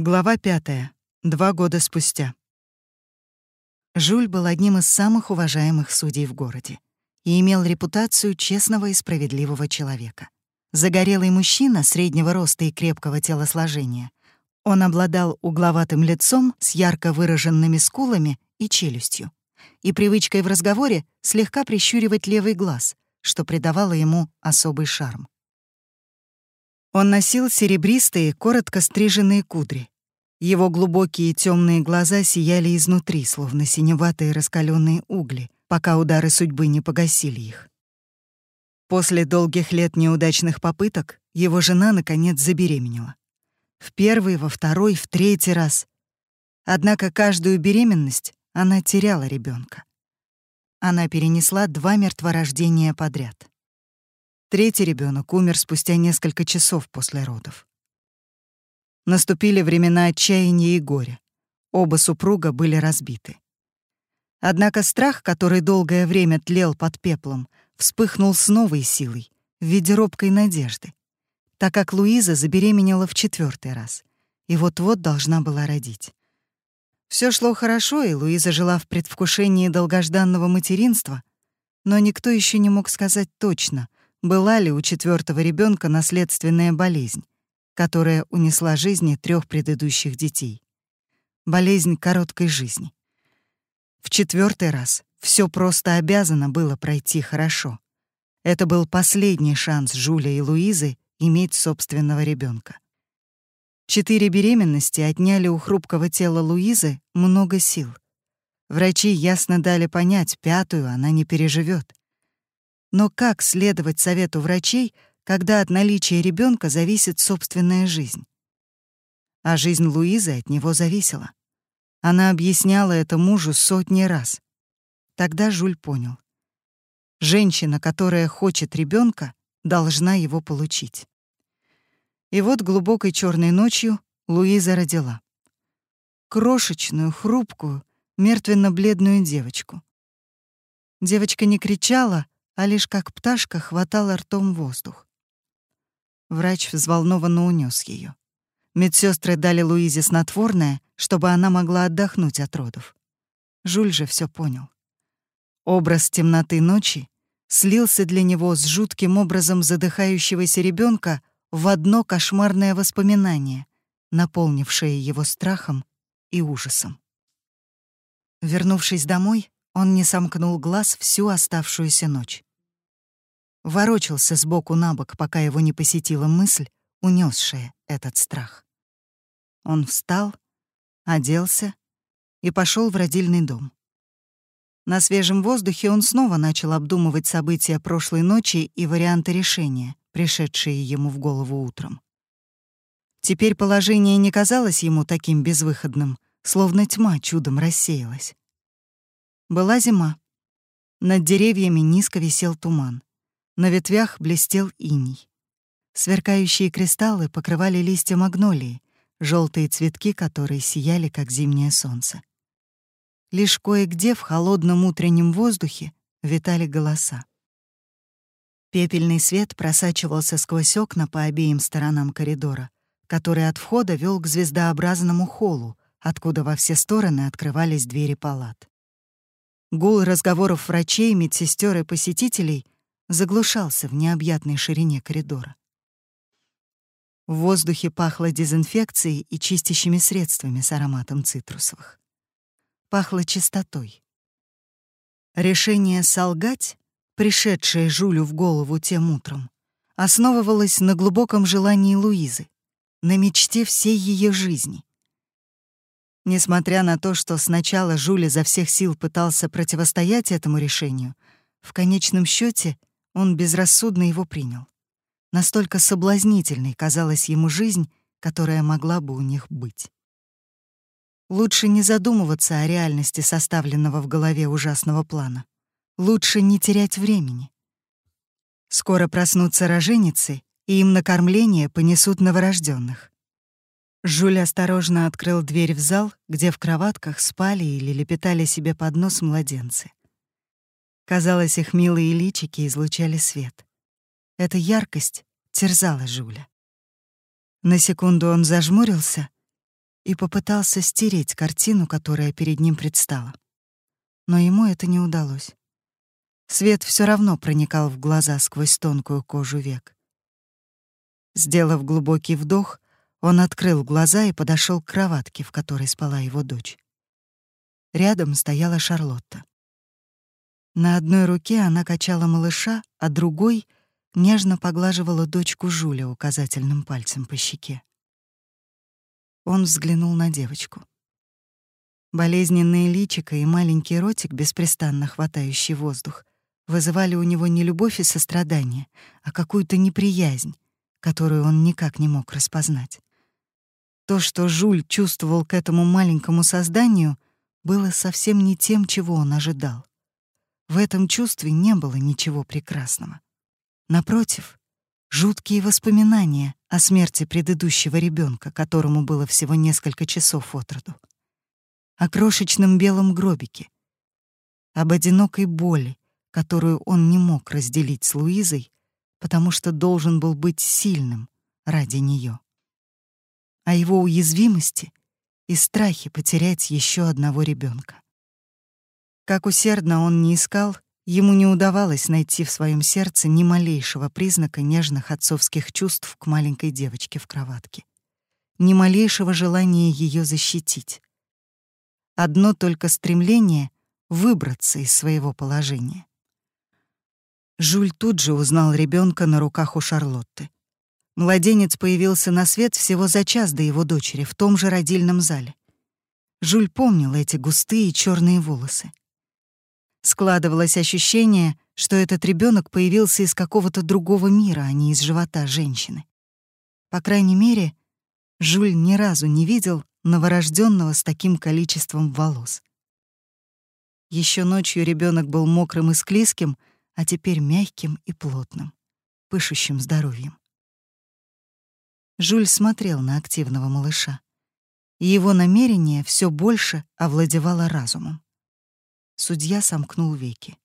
Глава пятая. Два года спустя. Жюль был одним из самых уважаемых судей в городе и имел репутацию честного и справедливого человека. Загорелый мужчина среднего роста и крепкого телосложения. Он обладал угловатым лицом с ярко выраженными скулами и челюстью и привычкой в разговоре слегка прищуривать левый глаз, что придавало ему особый шарм. Он носил серебристые, коротко стриженные кудри. Его глубокие темные глаза сияли изнутри, словно синеватые раскаленные угли, пока удары судьбы не погасили их. После долгих лет неудачных попыток его жена, наконец, забеременела. В первый, во второй, в третий раз. Однако каждую беременность она теряла ребенка. Она перенесла два мертворождения подряд. Третий ребенок умер спустя несколько часов после родов. Наступили времена отчаяния и горя. Оба супруга были разбиты. Однако страх, который долгое время тлел под пеплом, вспыхнул с новой силой в виде робкой надежды, так как Луиза забеременела в четвертый раз и вот-вот должна была родить. Все шло хорошо, и Луиза жила в предвкушении долгожданного материнства, но никто еще не мог сказать точно, была ли у четвертого ребенка наследственная болезнь, которая унесла жизни трех предыдущих детей. Болезнь короткой жизни. В четвертый раз все просто обязано было пройти хорошо. Это был последний шанс Жуля и Луизы иметь собственного ребенка. Четыре беременности отняли у хрупкого тела Луизы много сил. Врачи ясно дали понять, пятую она не переживет. Но как следовать совету врачей, когда от наличия ребенка зависит собственная жизнь? А жизнь Луизы от него зависела. Она объясняла это мужу сотни раз. Тогда Жуль понял. Женщина, которая хочет ребенка, должна его получить. И вот глубокой черной ночью Луиза родила. Крошечную, хрупкую, мертвенно-бледную девочку. Девочка не кричала, а лишь как пташка хватала ртом воздух. Врач взволнованно унес ее. Медсестры дали Луизе снотворное, чтобы она могла отдохнуть от родов. Жуль же все понял. Образ темноты ночи слился для него с жутким образом задыхающегося ребенка в одно кошмарное воспоминание, наполнившее его страхом и ужасом. Вернувшись домой, он не сомкнул глаз всю оставшуюся ночь ворочался сбоку на бок, пока его не посетила мысль, унесшая этот страх. Он встал, оделся и пошел в родильный дом. На свежем воздухе он снова начал обдумывать события прошлой ночи и варианты решения, пришедшие ему в голову утром. Теперь положение не казалось ему таким безвыходным, словно тьма чудом рассеялась. Была зима. Над деревьями низко висел туман. На ветвях блестел иней. Сверкающие кристаллы покрывали листья магнолии, желтые цветки которые сияли, как зимнее солнце. Лишь кое-где в холодном утреннем воздухе витали голоса. Пепельный свет просачивался сквозь окна по обеим сторонам коридора, который от входа вел к звездообразному холлу, откуда во все стороны открывались двери палат. Гул разговоров врачей, медсестер и посетителей — заглушался в необъятной ширине коридора. В воздухе пахло дезинфекцией и чистящими средствами с ароматом цитрусовых. Пахло чистотой. Решение солгать, пришедшее Жулю в голову тем утром, основывалось на глубоком желании Луизы, на мечте всей ее жизни. Несмотря на то, что сначала Жуля за всех сил пытался противостоять этому решению, в конечном счете он безрассудно его принял. Настолько соблазнительной казалась ему жизнь, которая могла бы у них быть. Лучше не задумываться о реальности составленного в голове ужасного плана. Лучше не терять времени. Скоро проснутся роженицы, и им на кормление понесут новорожденных. Жюль осторожно открыл дверь в зал, где в кроватках спали или лепетали себе под нос младенцы. Казалось, их милые личики излучали свет. Эта яркость терзала Жуля. На секунду он зажмурился и попытался стереть картину, которая перед ним предстала. Но ему это не удалось. Свет все равно проникал в глаза сквозь тонкую кожу век. Сделав глубокий вдох, он открыл глаза и подошел к кроватке, в которой спала его дочь. Рядом стояла Шарлотта. На одной руке она качала малыша, а другой нежно поглаживала дочку Жуля указательным пальцем по щеке. Он взглянул на девочку. Болезненные личико и маленький ротик, беспрестанно хватающий воздух, вызывали у него не любовь и сострадание, а какую-то неприязнь, которую он никак не мог распознать. То, что Жуль чувствовал к этому маленькому созданию, было совсем не тем, чего он ожидал. В этом чувстве не было ничего прекрасного. Напротив, жуткие воспоминания о смерти предыдущего ребенка, которому было всего несколько часов от роду, о крошечном белом гробике, об одинокой боли, которую он не мог разделить с Луизой, потому что должен был быть сильным ради нее, о его уязвимости и страхе потерять еще одного ребенка. Как усердно он не искал, ему не удавалось найти в своем сердце ни малейшего признака нежных отцовских чувств к маленькой девочке в кроватке, ни малейшего желания ее защитить. Одно только стремление выбраться из своего положения. Жюль тут же узнал ребенка на руках у Шарлотты. Младенец появился на свет всего за час до его дочери в том же родильном зале. Жюль помнил эти густые черные волосы. Складывалось ощущение, что этот ребенок появился из какого-то другого мира, а не из живота женщины. По крайней мере, Жюль ни разу не видел новорожденного с таким количеством волос. Еще ночью ребенок был мокрым и склизким, а теперь мягким и плотным, пышущим здоровьем. Жюль смотрел на активного малыша, и его намерение все больше овладевало разумом. Судья сомкнул веки.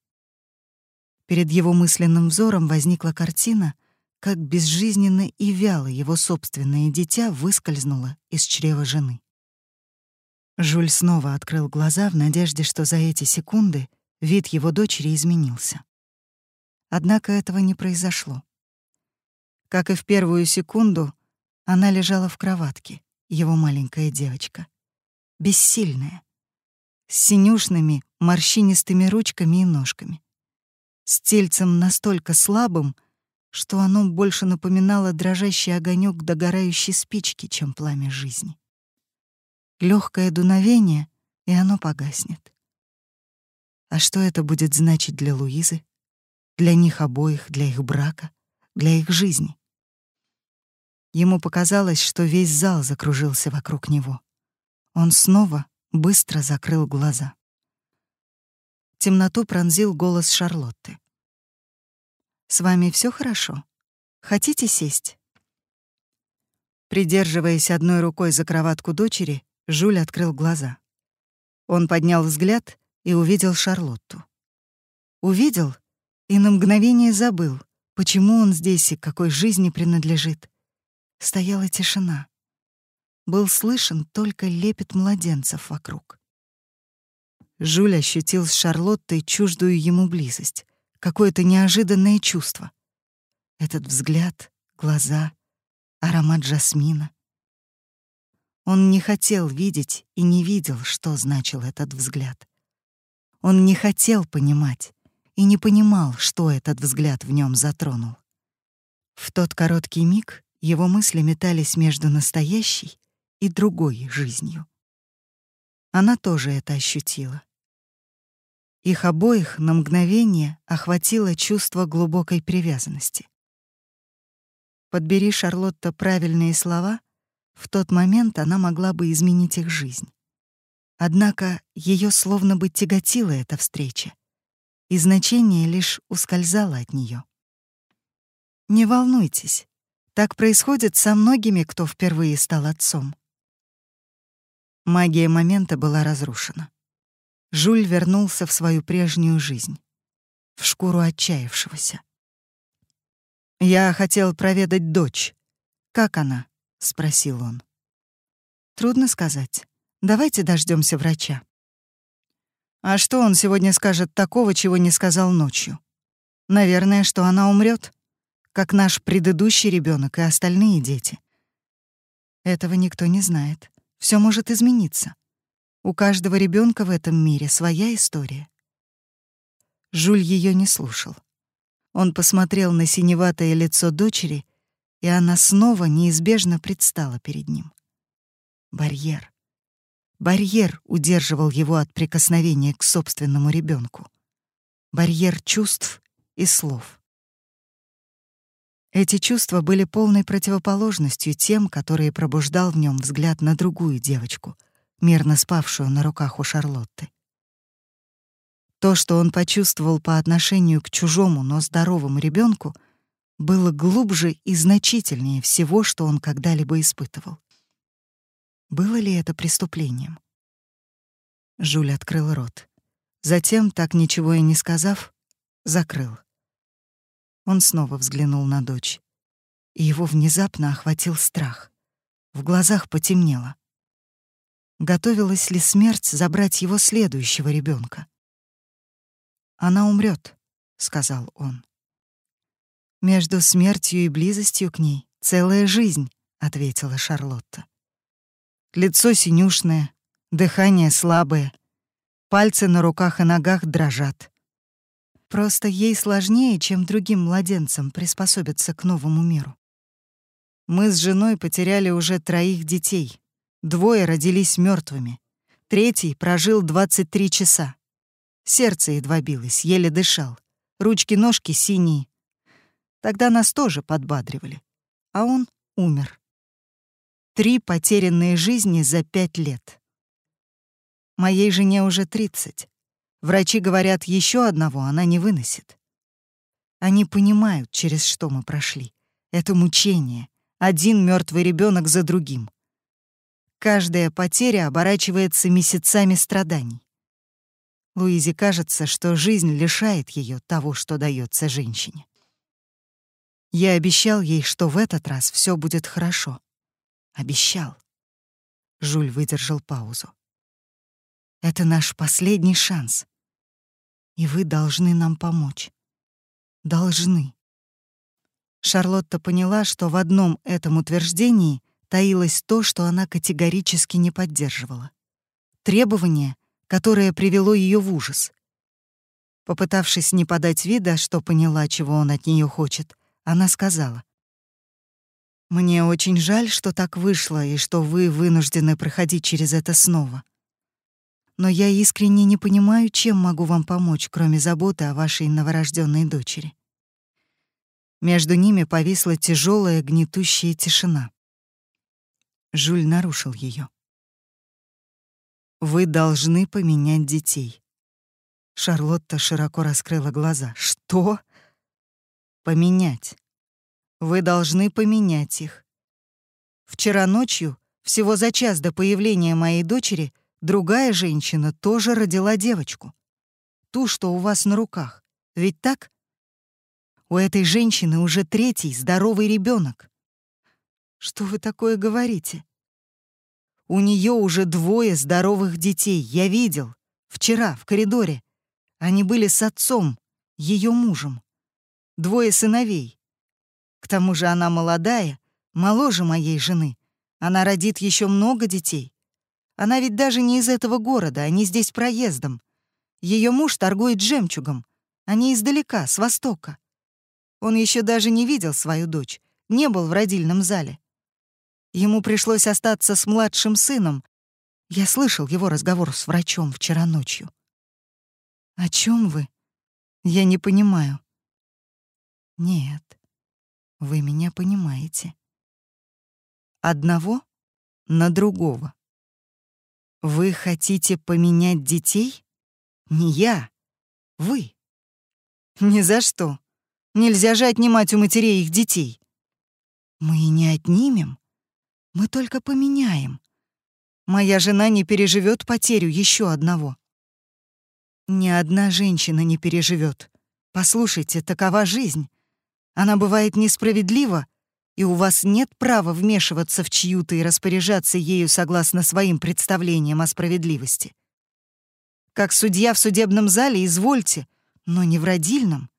Перед его мысленным взором возникла картина, как безжизненно и вяло его собственное дитя выскользнуло из чрева жены. Жюль снова открыл глаза в надежде, что за эти секунды вид его дочери изменился. Однако этого не произошло. Как и в первую секунду, она лежала в кроватке, его маленькая девочка. Бессильная, с синюшными, морщинистыми ручками и ножками. С тельцем настолько слабым, что оно больше напоминало дрожащий огонек догорающей спички, чем пламя жизни. Легкое дуновение, и оно погаснет. А что это будет значить для Луизы? Для них обоих, для их брака, для их жизни. Ему показалось, что весь зал закружился вокруг него. Он снова быстро закрыл глаза. Темноту пронзил голос Шарлотты. «С вами все хорошо? Хотите сесть?» Придерживаясь одной рукой за кроватку дочери, Жуль открыл глаза. Он поднял взгляд и увидел Шарлотту. Увидел и на мгновение забыл, почему он здесь и какой жизни принадлежит. Стояла тишина. Был слышен только лепет младенцев вокруг. Жюль ощутил с Шарлоттой чуждую ему близость, какое-то неожиданное чувство. Этот взгляд, глаза, аромат жасмина. Он не хотел видеть и не видел, что значил этот взгляд. Он не хотел понимать, и не понимал, что этот взгляд в нем затронул. В тот короткий миг его мысли метались между настоящей и другой жизнью. Она тоже это ощутила. Их обоих на мгновение охватило чувство глубокой привязанности. Подбери Шарлотта правильные слова, в тот момент она могла бы изменить их жизнь. Однако ее словно бы тяготила эта встреча, и значение лишь ускользало от нее. Не волнуйтесь, так происходит со многими, кто впервые стал отцом. Магия момента была разрушена. Жуль вернулся в свою прежнюю жизнь, в шкуру отчаявшегося. «Я хотел проведать дочь. Как она?» — спросил он. Трудно сказать. Давайте дождемся врача. А что он сегодня скажет такого, чего не сказал ночью? Наверное, что она умрет, как наш предыдущий ребенок и остальные дети. Этого никто не знает. Все может измениться. У каждого ребенка в этом мире своя история. Жуль ее не слушал. Он посмотрел на синеватое лицо дочери, и она снова неизбежно предстала перед ним. Барьер. Барьер удерживал его от прикосновения к собственному ребенку. Барьер чувств и слов. Эти чувства были полной противоположностью тем, которые пробуждал в нем взгляд на другую девочку, мирно спавшую на руках у Шарлотты. То, что он почувствовал по отношению к чужому, но здоровому ребенку, было глубже и значительнее всего, что он когда-либо испытывал. Было ли это преступлением? Жюль открыл рот. Затем, так ничего и не сказав, закрыл. Он снова взглянул на дочь, и его внезапно охватил страх. В глазах потемнело. Готовилась ли смерть забрать его следующего ребенка? Она умрет, сказал он. Между смертью и близостью к ней целая жизнь, ответила Шарлотта. Лицо синюшное, дыхание слабое, пальцы на руках и ногах дрожат. Просто ей сложнее, чем другим младенцам приспособиться к новому миру. Мы с женой потеряли уже троих детей. Двое родились мертвыми. Третий прожил 23 часа. Сердце едва билось, еле дышал. Ручки-ножки синие. Тогда нас тоже подбадривали. А он умер. Три потерянные жизни за пять лет. Моей жене уже 30. Врачи говорят, еще одного она не выносит. Они понимают, через что мы прошли. Это мучение. Один мертвый ребенок за другим. Каждая потеря оборачивается месяцами страданий. Луизе кажется, что жизнь лишает ее того, что дается женщине. Я обещал ей, что в этот раз все будет хорошо. Обещал. Жуль выдержал паузу. Это наш последний шанс. И вы должны нам помочь. Должны. Шарлотта поняла, что в одном этом утверждении таилось то, что она категорически не поддерживала. Требование, которое привело ее в ужас. Попытавшись не подать вида, что поняла, чего он от нее хочет, она сказала. «Мне очень жаль, что так вышло и что вы вынуждены проходить через это снова. Но я искренне не понимаю, чем могу вам помочь, кроме заботы о вашей новорожденной дочери». Между ними повисла тяжелая гнетущая тишина. Жюль нарушил ее. Вы должны поменять детей. Шарлотта широко раскрыла глаза. Что? Поменять. Вы должны поменять их. Вчера ночью, всего за час до появления моей дочери, другая женщина тоже родила девочку. Ту, что у вас на руках. Ведь так? У этой женщины уже третий здоровый ребенок. Что вы такое говорите? У нее уже двое здоровых детей, я видел. Вчера, в коридоре. Они были с отцом, ее мужем. Двое сыновей. К тому же она молодая, моложе моей жены. Она родит еще много детей. Она ведь даже не из этого города, они здесь проездом. Ее муж торгует жемчугом. Они издалека, с востока. Он еще даже не видел свою дочь, не был в родильном зале. Ему пришлось остаться с младшим сыном. Я слышал его разговор с врачом вчера ночью. О чем вы? Я не понимаю. Нет, вы меня понимаете. Одного на другого. Вы хотите поменять детей? Не я, вы. Ни за что. Нельзя же отнимать у матерей их детей. Мы и не отнимем. Мы только поменяем. Моя жена не переживет потерю еще одного. Ни одна женщина не переживет. Послушайте, такова жизнь. Она бывает несправедлива, и у вас нет права вмешиваться в чью-то и распоряжаться ею согласно своим представлениям о справедливости. Как судья в судебном зале, извольте, но не в родильном.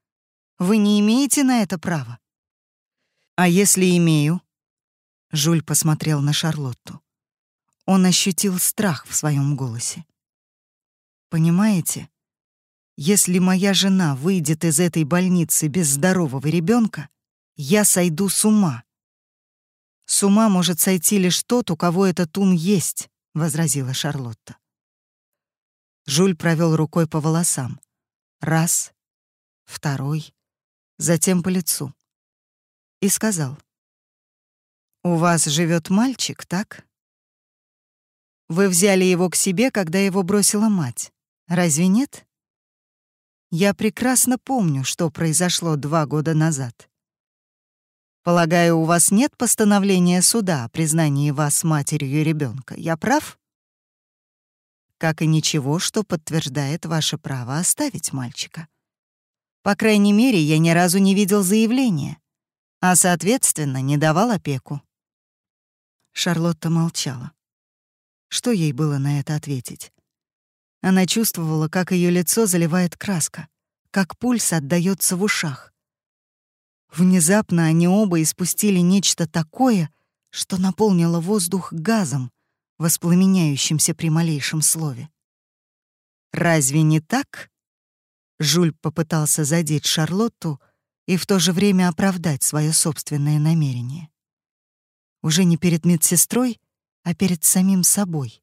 Вы не имеете на это права. А если имею? Жуль посмотрел на Шарлотту. Он ощутил страх в своем голосе. Понимаете, если моя жена выйдет из этой больницы без здорового ребенка, я сойду с ума. С ума может сойти лишь тот, у кого этот ум есть, возразила Шарлотта. Жуль провел рукой по волосам. Раз, второй, затем по лицу. И сказал: "У вас живет мальчик, так? Вы взяли его к себе, когда его бросила мать. Разве нет?" Я прекрасно помню, что произошло два года назад. Полагаю, у вас нет постановления суда о признании вас матерью ребенка. Я прав? Как и ничего, что подтверждает ваше право оставить мальчика. По крайней мере, я ни разу не видел заявления, а, соответственно, не давал опеку. Шарлотта молчала. Что ей было на это ответить? Она чувствовала, как ее лицо заливает краска, как пульс отдаётся в ушах. Внезапно они оба испустили нечто такое, что наполнило воздух газом, воспламеняющимся при малейшем слове. «Разве не так?» Жуль попытался задеть Шарлотту и в то же время оправдать свое собственное намерение. Уже не перед медсестрой, а перед самим собой.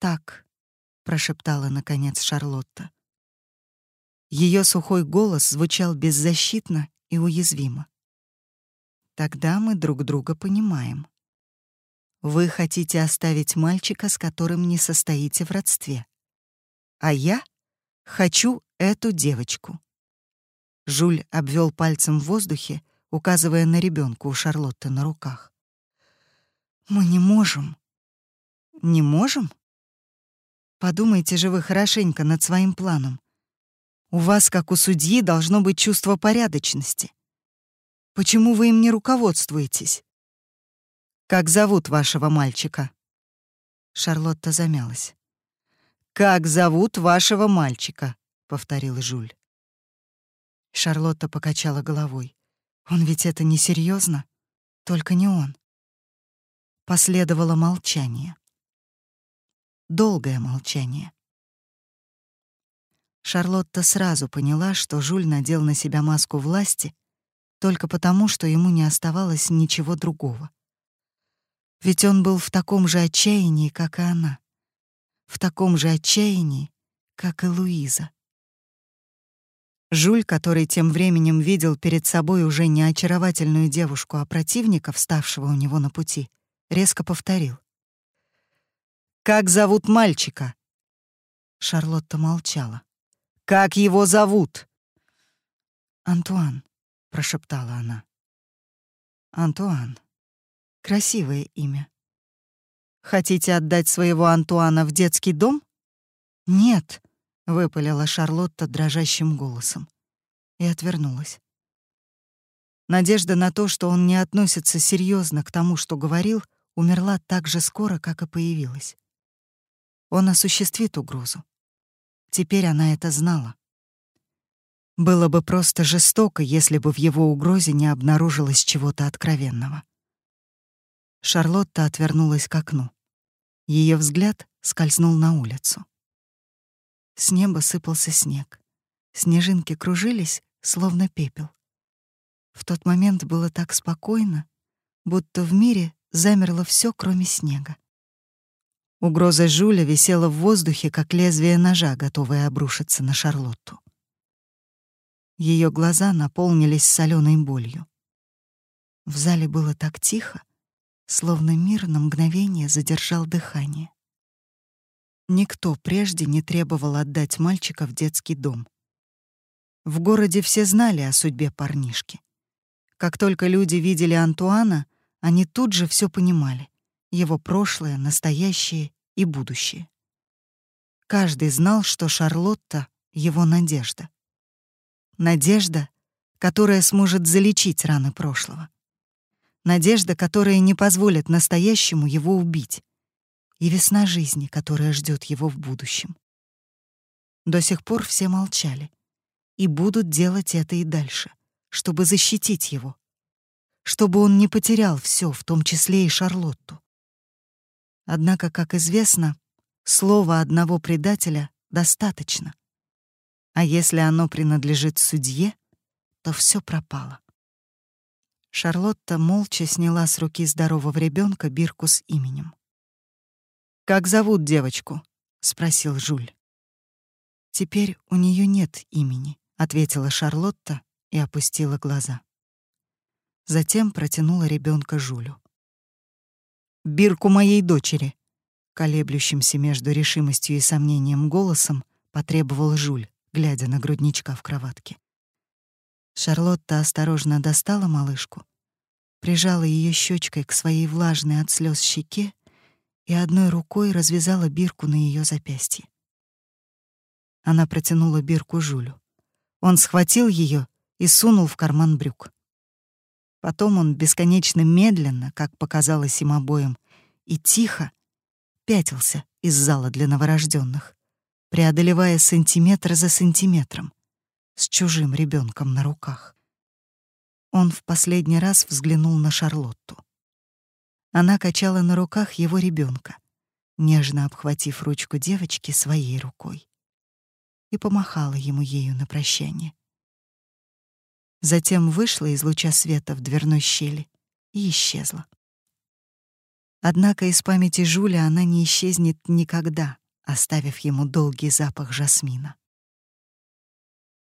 «Так», прошептала наконец Шарлотта. Ее сухой голос звучал беззащитно и уязвимо. Тогда мы друг друга понимаем. Вы хотите оставить мальчика, с которым не состоите в родстве. А я хочу эту девочку. Жуль обвел пальцем в воздухе, указывая на ребенка у Шарлотты на руках. Мы не можем. Не можем? Подумайте же вы хорошенько над своим планом. У вас, как у судьи, должно быть чувство порядочности. Почему вы им не руководствуетесь? Как зовут вашего мальчика? Шарлотта замялась. Как зовут вашего мальчика? повторил Жуль. Шарлотта покачала головой. Он ведь это не серьезно, только не он. Последовало молчание долгое молчание. Шарлотта сразу поняла, что Жуль надел на себя маску власти только потому, что ему не оставалось ничего другого. Ведь он был в таком же отчаянии, как и она. В таком же отчаянии, как и Луиза. Жуль, который тем временем видел перед собой уже не очаровательную девушку, а противника, вставшего у него на пути, резко повторил. Как зовут мальчика?» Шарлотта молчала. «Как его зовут?» «Антуан», — прошептала она. «Антуан. Красивое имя. Хотите отдать своего Антуана в детский дом?» «Нет», — выпалила Шарлотта дрожащим голосом и отвернулась. Надежда на то, что он не относится серьезно к тому, что говорил, умерла так же скоро, как и появилась. Он осуществит угрозу. Теперь она это знала. Было бы просто жестоко, если бы в его угрозе не обнаружилось чего-то откровенного. Шарлотта отвернулась к окну. Ее взгляд скользнул на улицу. С неба сыпался снег. Снежинки кружились, словно пепел. В тот момент было так спокойно, будто в мире замерло все, кроме снега. Угроза Жуля висела в воздухе, как лезвие ножа, готовое обрушиться на Шарлотту. Ее глаза наполнились соленой болью. В зале было так тихо, словно мир на мгновение задержал дыхание. Никто прежде не требовал отдать мальчика в детский дом. В городе все знали о судьбе парнишки. Как только люди видели Антуана, они тут же все понимали его прошлое, настоящее и будущее. Каждый знал, что Шарлотта — его надежда. Надежда, которая сможет залечить раны прошлого. надежда, которая не позволит настоящему его убить, и весна жизни, которая ждет его в будущем. До сих пор все молчали и будут делать это и дальше, чтобы защитить его, чтобы он не потерял все, в том числе и Шарлотту. Однако, как известно, слова одного предателя достаточно. А если оно принадлежит судье, то все пропало. Шарлотта молча сняла с руки здорового ребенка бирку с именем. «Как зовут девочку?» — спросил Жуль. «Теперь у нее нет имени», — ответила Шарлотта и опустила глаза. Затем протянула ребенка Жулю. «Бирку моей дочери», — колеблющимся между решимостью и сомнением голосом потребовал Жуль, глядя на грудничка в кроватке. Шарлотта осторожно достала малышку, прижала ее щечкой к своей влажной от слез щеке и одной рукой развязала бирку на ее запястье. Она протянула бирку Жулю. Он схватил ее и сунул в карман брюк. Потом он бесконечно медленно, как показалось им обоим, и тихо пятился из зала для новорожденных, преодолевая сантиметр за сантиметром, с чужим ребенком на руках. Он в последний раз взглянул на Шарлотту. Она качала на руках его ребенка, нежно обхватив ручку девочки своей рукой, и помахала ему ею на прощание. Затем вышла из луча света в дверной щели и исчезла. Однако из памяти Жуля она не исчезнет никогда, оставив ему долгий запах жасмина.